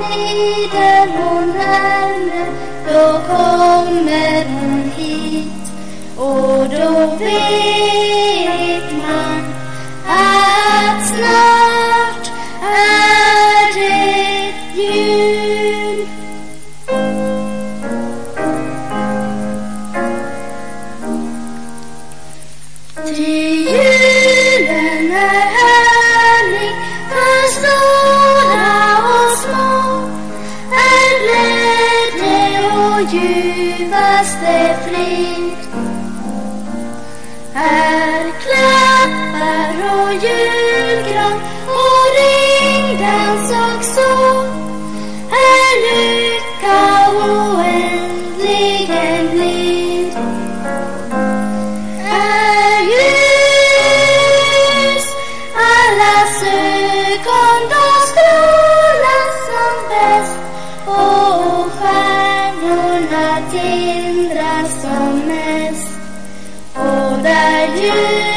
då hon närmre, då kommer hon hit och då vet man att snart är det jul. Tre djupaste ljuvaste frid. Här klappar och julgran tindrar som mest. Och där ljus